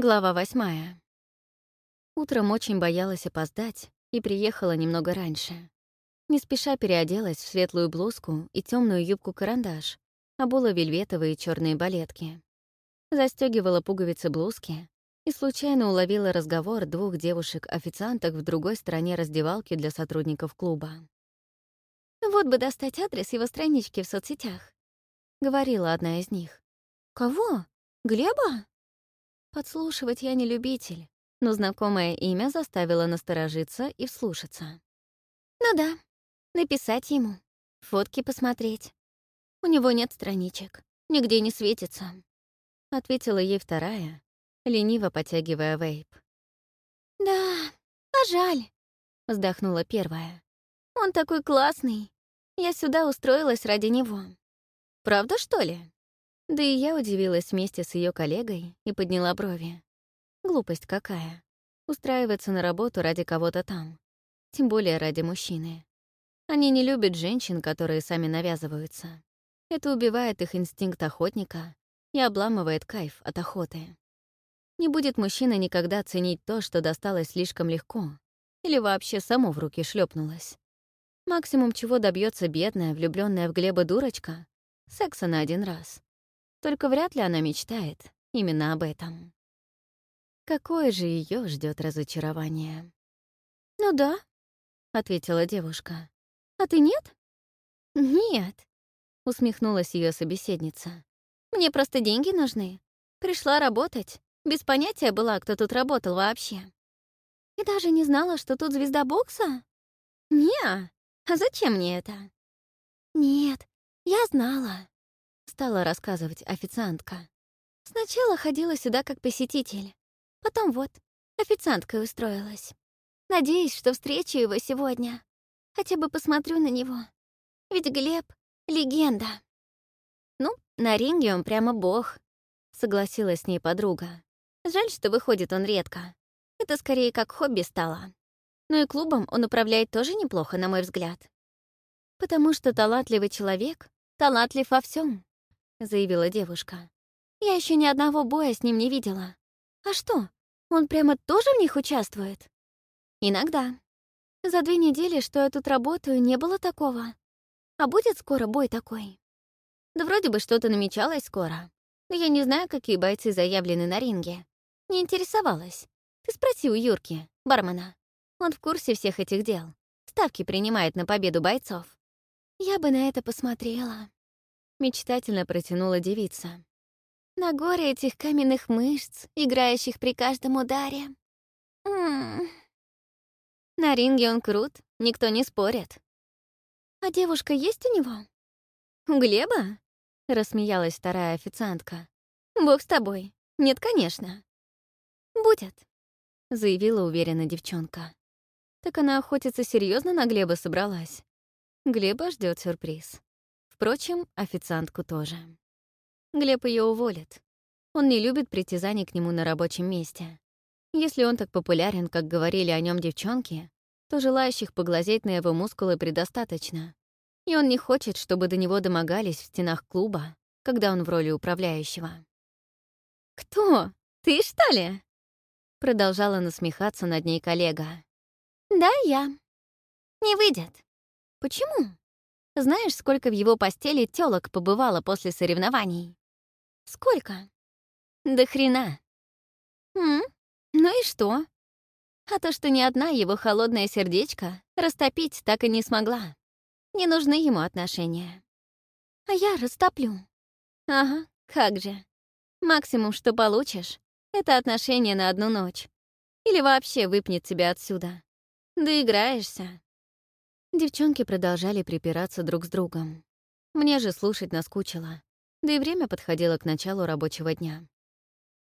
Глава восьмая. Утром очень боялась опоздать и приехала немного раньше. Не спеша переоделась в светлую блузку и темную юбку-карандаш, обула вельветовые черные балетки. Застегивала пуговицы блузки и случайно уловила разговор двух девушек-официанток в другой стороне раздевалки для сотрудников клуба. «Вот бы достать адрес его странички в соцсетях», — говорила одна из них. «Кого? Глеба?» Подслушивать я не любитель, но знакомое имя заставило насторожиться и вслушаться. Ну да, написать ему, фотки посмотреть. У него нет страничек, нигде не светится. Ответила ей вторая, лениво потягивая вейп. «Да, а жаль», — вздохнула первая. «Он такой классный. Я сюда устроилась ради него». «Правда, что ли?» Да и я удивилась вместе с ее коллегой и подняла брови. Глупость какая. Устраиваться на работу ради кого-то там. Тем более ради мужчины. Они не любят женщин, которые сами навязываются. Это убивает их инстинкт охотника и обламывает кайф от охоты. Не будет мужчина никогда ценить то, что досталось слишком легко, или вообще само в руки шлепнулось. Максимум, чего добьется бедная, влюбленная в Глеба дурочка — секса на один раз. Только вряд ли она мечтает именно об этом. Какое же ее ждет разочарование? «Ну да», — ответила девушка. «А ты нет?» «Нет», — усмехнулась ее собеседница. «Мне просто деньги нужны. Пришла работать. Без понятия была, кто тут работал вообще. И даже не знала, что тут звезда бокса? Не, а зачем мне это? Нет, я знала стала рассказывать официантка. Сначала ходила сюда как посетитель. Потом вот, официанткой устроилась. Надеюсь, что встречу его сегодня. Хотя бы посмотрю на него. Ведь Глеб — легенда. Ну, на ринге он прямо бог, — согласилась с ней подруга. Жаль, что выходит он редко. Это скорее как хобби стало. Но и клубом он управляет тоже неплохо, на мой взгляд. Потому что талантливый человек талантлив во всем. — заявила девушка. «Я еще ни одного боя с ним не видела. А что, он прямо тоже в них участвует?» «Иногда. За две недели, что я тут работаю, не было такого. А будет скоро бой такой?» «Да вроде бы что-то намечалось скоро. Но я не знаю, какие бойцы заявлены на ринге. Не интересовалась. Ты спроси у Юрки, бармена. Он в курсе всех этих дел. Ставки принимает на победу бойцов. Я бы на это посмотрела. Мечтательно протянула девица. На горе этих каменных мышц, играющих при каждом ударе. М -м -м. На ринге он крут, никто не спорит. А девушка есть у него? У Глеба? Рассмеялась вторая официантка. Бог с тобой. Нет, конечно. Будет, заявила уверенно девчонка. Так она охотиться серьезно на Глеба собралась. Глеба ждет сюрприз. Впрочем, официантку тоже. Глеб ее уволит. Он не любит притязаний к нему на рабочем месте. Если он так популярен, как говорили о нем девчонки, то желающих поглазеть на его мускулы предостаточно. И он не хочет, чтобы до него домогались в стенах клуба, когда он в роли управляющего. «Кто? Ты, что ли?» Продолжала насмехаться над ней коллега. «Да, я. Не выйдет. Почему?» Знаешь, сколько в его постели тёлок побывало после соревнований? Сколько? До хрена. М? Ну и что? А то, что ни одна его холодное сердечко растопить так и не смогла. Не нужны ему отношения. А я растоплю. Ага, как же. Максимум, что получишь, это отношения на одну ночь. Или вообще выпнет тебя отсюда. Доиграешься. Девчонки продолжали припираться друг с другом. Мне же слушать наскучило, да и время подходило к началу рабочего дня.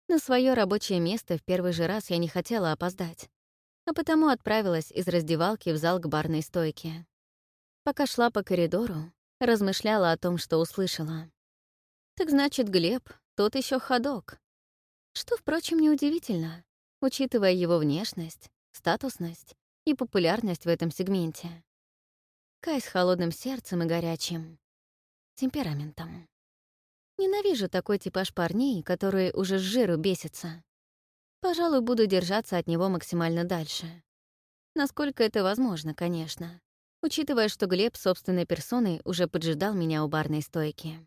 На свое рабочее место в первый же раз я не хотела опоздать, а потому отправилась из раздевалки в зал к барной стойке. Пока шла по коридору, размышляла о том, что услышала. Так значит, Глеб — тот еще ходок. Что, впрочем, неудивительно, учитывая его внешность, статусность и популярность в этом сегменте. Кай с холодным сердцем и горячим темпераментом. Ненавижу такой типаж парней, которые уже с жиру бесятся. Пожалуй, буду держаться от него максимально дальше. Насколько это возможно, конечно, учитывая, что Глеб собственной персоной уже поджидал меня у барной стойки.